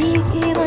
রেখে